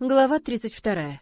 Глава 32.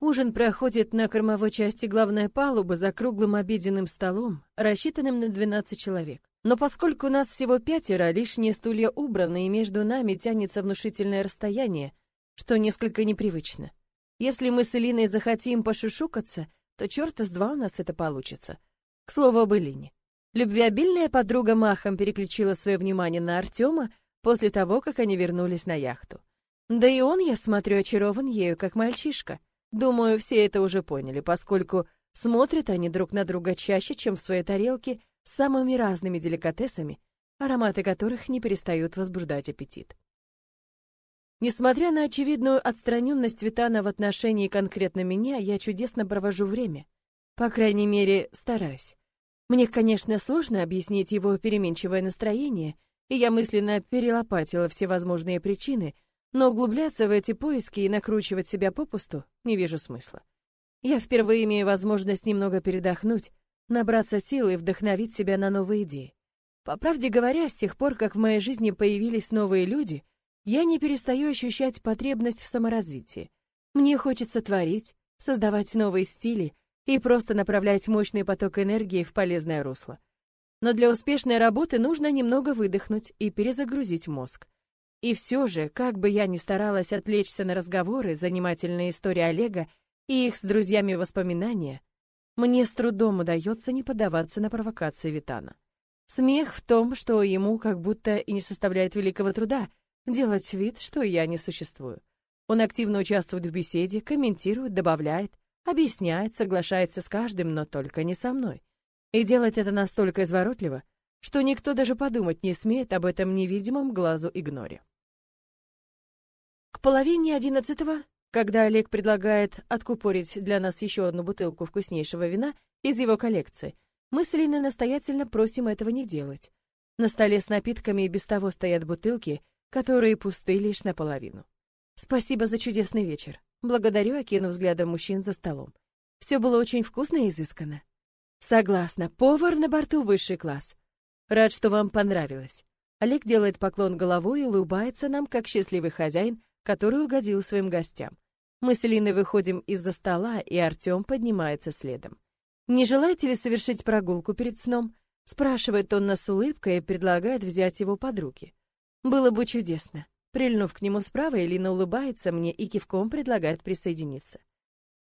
Ужин проходит на кормовой части главной палубы за круглым обеденным столом, рассчитанным на 12 человек. Но поскольку у нас всего пятеро, лишние стулья убраны, и между нами тянется внушительное расстояние, что несколько непривычно. Если мы с Элиной захотим пошушукаться, то черта с два у нас это получится. К слову об Элине. Любвеобильная подруга махом переключила свое внимание на Артема после того, как они вернулись на яхту. Да и он, я смотрю, очарован ею, как мальчишка. Думаю, все это уже поняли, поскольку смотрят они друг на друга чаще, чем в своей тарелке с самыми разными деликатесами, ароматы которых не перестают возбуждать аппетит. Несмотря на очевидную отстраненность Витана в отношении конкретно меня, я чудесно провожу время. По крайней мере, стараюсь. Мне, конечно, сложно объяснить его переменчивое настроение, и я мысленно перелопатила все возможные причины — но углубляться в эти поиски и накручивать себя попусту не вижу смысла. Я впервые имею возможность немного передохнуть, набраться сил и вдохновить себя на новые идеи. По правде говоря, с тех пор, как в моей жизни появились новые люди, я не перестаю ощущать потребность в саморазвитии. Мне хочется творить, создавать новые стили и просто направлять мощный поток энергии в полезное русло. Но для успешной работы нужно немного выдохнуть и перезагрузить мозг. И все же, как бы я ни старалась отвлечься на разговоры, занимательные истории Олега и их с друзьями воспоминания, мне с трудом удается не поддаваться на провокации Витана. Смех в том, что ему как будто и не составляет великого труда делать вид, что я не существую. Он активно участвует в беседе, комментирует, добавляет, объясняет, соглашается с каждым, но только не со мной. И делает это настолько изворотливо, что никто даже подумать не смеет об этом невидимом глазу игноре половине одиннадцатого, когда Олег предлагает откупорить для нас еще одну бутылку вкуснейшего вина из его коллекции, мы с Линой настоятельно просим этого не делать. На столе с напитками и без того стоят бутылки, которые пусты лишь наполовину. Спасибо за чудесный вечер. Благодарю, окинув взглядом мужчин за столом. Все было очень вкусно и изысканно. Согласна, повар на борту высший класс. Рад, что вам понравилось. Олег делает поклон головой и улыбается нам, как счастливый хозяин, который угодил своим гостям. Мы с Линой выходим из-за стола, и Артем поднимается следом. «Не желаете ли совершить прогулку перед сном?» Спрашивает он нас улыбкой и предлагает взять его под руки. Было бы чудесно. Прильнув к нему справа, Элина улыбается мне и кивком предлагает присоединиться.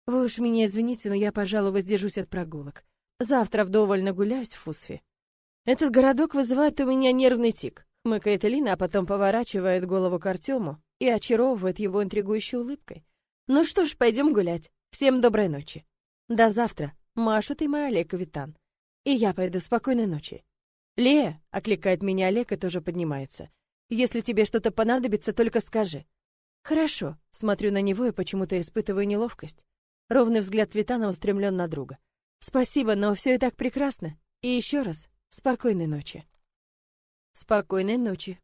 Вы уж меня извините, но я, пожалуй, воздержусь от прогулок. Завтра вдоволь нагуляюсь в Фусве. Этот городок вызывает у меня нервный тик, хмыкает Элина, а потом поворачивает голову к Артему и очаровывает его интригующей улыбкой. Ну что ж, пойдем гулять. Всем доброй ночи. До завтра. Машут и мой Олег Витан. И я пойду. Спокойной ночи. Лея, окликает меня Олег и тоже поднимается. Если тебе что-то понадобится, только скажи. Хорошо. Смотрю на него и почему-то испытываю неловкость. Ровный взгляд Витана устремлен на друга. Спасибо, но все и так прекрасно. И еще раз, спокойной ночи. Спокойной ночи.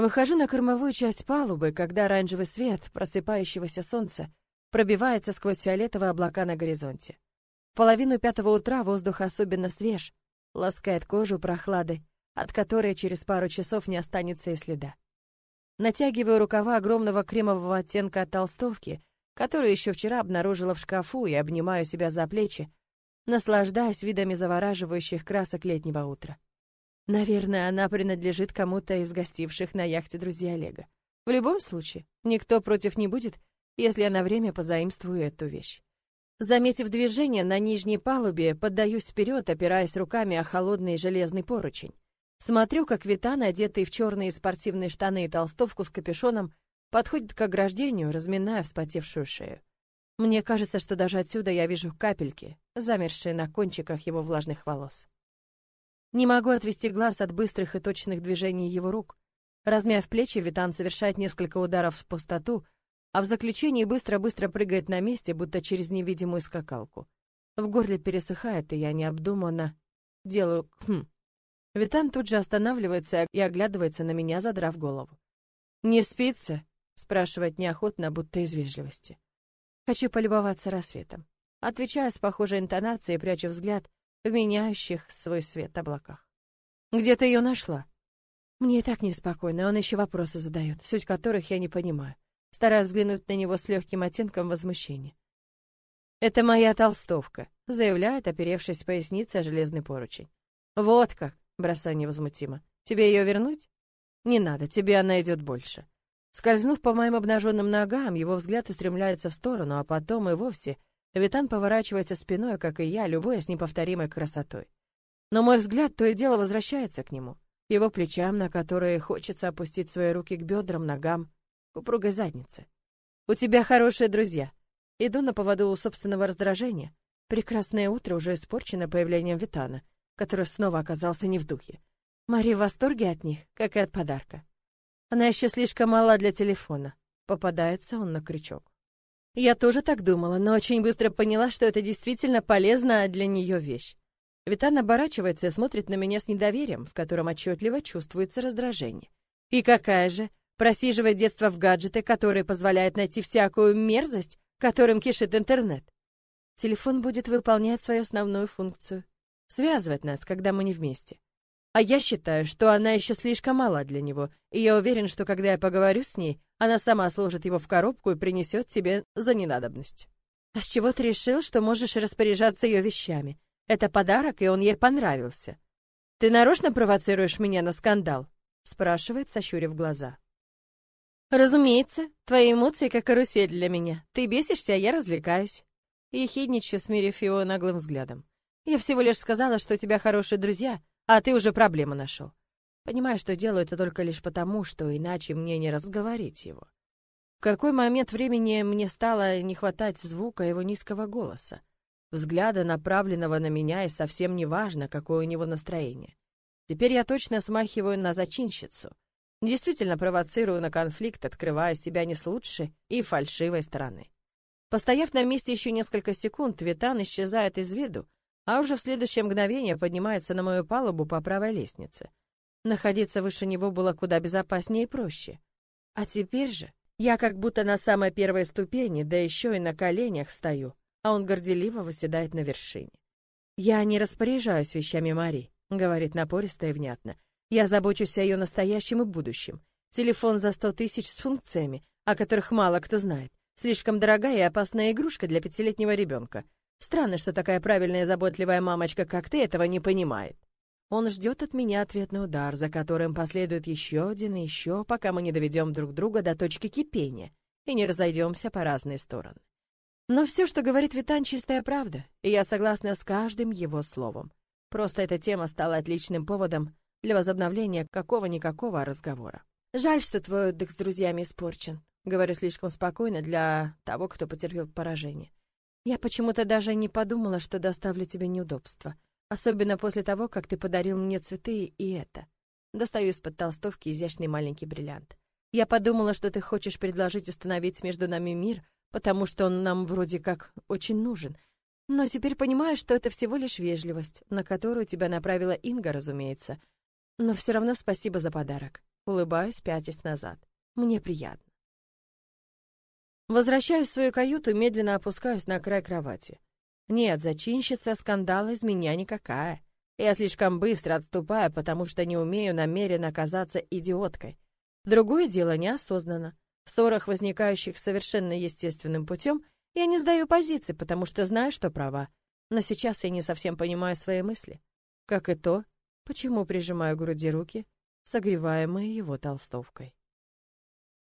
Выхожу на кормовую часть палубы, когда оранжевый свет просыпающегося солнца пробивается сквозь фиолетовые облака на горизонте. В половину пятого утра воздух особенно свеж, ласкает кожу прохладой, от которой через пару часов не останется и следа. Натягиваю рукава огромного кремового оттенка толстовки, которую еще вчера обнаружила в шкафу, и обнимаю себя за плечи, наслаждаясь видами завораживающих красок летнего утра. Наверное, она принадлежит кому-то из гостивших на яхте друзей Олега. В любом случае, никто против не будет, если я на время позаимствую эту вещь. Заметив движение на нижней палубе, поддаюсь вперед, опираясь руками о холодный железный поручень. Смотрю, как Витан, одетый в черные спортивные штаны и толстовку с капюшоном, подходит к ограждению, разминая вспотевшую шею. Мне кажется, что даже отсюда я вижу капельки, замершие на кончиках его влажных волос. Не могу отвести глаз от быстрых и точных движений его рук. Размяв плечи, Витан совершает несколько ударов в пустоту, а в заключении быстро-быстро прыгает на месте, будто через невидимую скакалку. В горле пересыхает, и я необдуманно делаю «хм». Витан тут же останавливается и оглядывается на меня, задрав голову. «Не спится?» — спрашивает неохотно, будто из вежливости. «Хочу полюбоваться рассветом». Отвечаю с похожей интонацией, прячу взгляд в меняющих свой свет облаках. «Где ты ее нашла?» Мне и так неспокойно, он еще вопросы задает, суть которых я не понимаю. стараясь взглянуть на него с легким оттенком возмущения. «Это моя толстовка», — заявляет, оперевшись поясницей о железный поручень. «Вот как», — бросаю невозмутимо. «Тебе ее вернуть?» «Не надо, тебе она идет больше». Скользнув по моим обнаженным ногам, его взгляд устремляется в сторону, а потом и вовсе Витан поворачивается спиной, как и я, любуясь неповторимой красотой. Но мой взгляд то и дело возвращается к нему, его плечам, на которые хочется опустить свои руки к бедрам, ногам, к упругой заднице. «У тебя хорошие друзья», Иду на поводу у собственного раздражения. Прекрасное утро уже испорчено появлением Витана, который снова оказался не в духе. Мари в восторге от них, как и от подарка. Она еще слишком мала для телефона. Попадается он на крючок. Я тоже так думала, но очень быстро поняла, что это действительно полезная для нее вещь. Витан оборачивается и смотрит на меня с недоверием, в котором отчетливо чувствуется раздражение. И какая же? Просиживает детство в гаджеты, которые позволяют найти всякую мерзость, которым кишит интернет. Телефон будет выполнять свою основную функцию — связывать нас, когда мы не вместе. А я считаю, что она еще слишком мала для него, и я уверен, что когда я поговорю с ней, она сама сложит его в коробку и принесет тебе за ненадобность. А с чего ты решил, что можешь распоряжаться ее вещами? Это подарок, и он ей понравился. Ты нарочно провоцируешь меня на скандал? спрашивает, сощурив глаза. Разумеется, твои эмоции как карусель для меня. Ты бесишься, а я развлекаюсь. Ехидничаю, смирив его наглым взглядом. Я всего лишь сказала, что у тебя хорошие друзья, а ты уже проблему нашел. Понимаю, что делаю это только лишь потому, что иначе мне не разговорить его. В какой момент времени мне стало не хватать звука его низкого голоса, взгляда, направленного на меня, и совсем не важно, какое у него настроение. Теперь я точно смахиваю на зачинщицу — Действительно провоцирую на конфликт, открывая себя не с лучшей и фальшивой стороны. Постояв на месте еще несколько секунд, Витан исчезает из виду, а уже в следующее мгновение поднимается на мою палубу по правой лестнице. Находиться выше него было куда безопаснее и проще. А теперь же я как будто на самой первой ступени, да еще и на коленях стою, а он горделиво восседает на вершине. «Я не распоряжаюсь вещами Мари», — говорит напористо и внятно, — я забочусь о ее настоящем и будущем. Телефон за сто тысяч с функциями, о которых мало кто знает. Слишком дорогая и опасная игрушка для пятилетнего ребенка. Странно, что такая правильная и заботливая мамочка, как ты, этого не понимает. Он ждет от меня ответный удар, за которым последует еще один и еще, пока мы не доведем друг друга до точки кипения и не разойдемся по разные стороны. Но все, что говорит Витан, чистая правда, и я согласна с каждым его словом. Просто эта тема стала отличным поводом для возобновления какого-никакого разговора. «Жаль, что твой отдых с друзьями испорчен», — говорю слишком спокойно для того, кто потерпел поражение. «Я почему-то даже не подумала, что доставлю тебе неудобства, особенно после того, как ты подарил мне цветы и это». Достаю из-под толстовки изящный маленький бриллиант. «Я подумала, что ты хочешь предложить установить между нами мир, потому что он нам вроде как очень нужен, но теперь понимаю, что это всего лишь вежливость, на которую тебя направила Инга, разумеется, но все равно спасибо за подарок. Улыбаюсь, пятясь назад. Мне приятно. Возвращаюсь в свою каюту медленно опускаюсь на край кровати. Нет, зачинщица скандала из меня никакая. Я слишком быстро отступаю, потому что не умею намеренно оказаться идиоткой. Другое дело неосознанно. В ссорах, возникающих совершенно естественным путем, я не сдаю позиции, потому что знаю, что права. Но сейчас я не совсем понимаю свои мысли. Как и то, почему прижимаю к груди руки, согреваемые его толстовкой.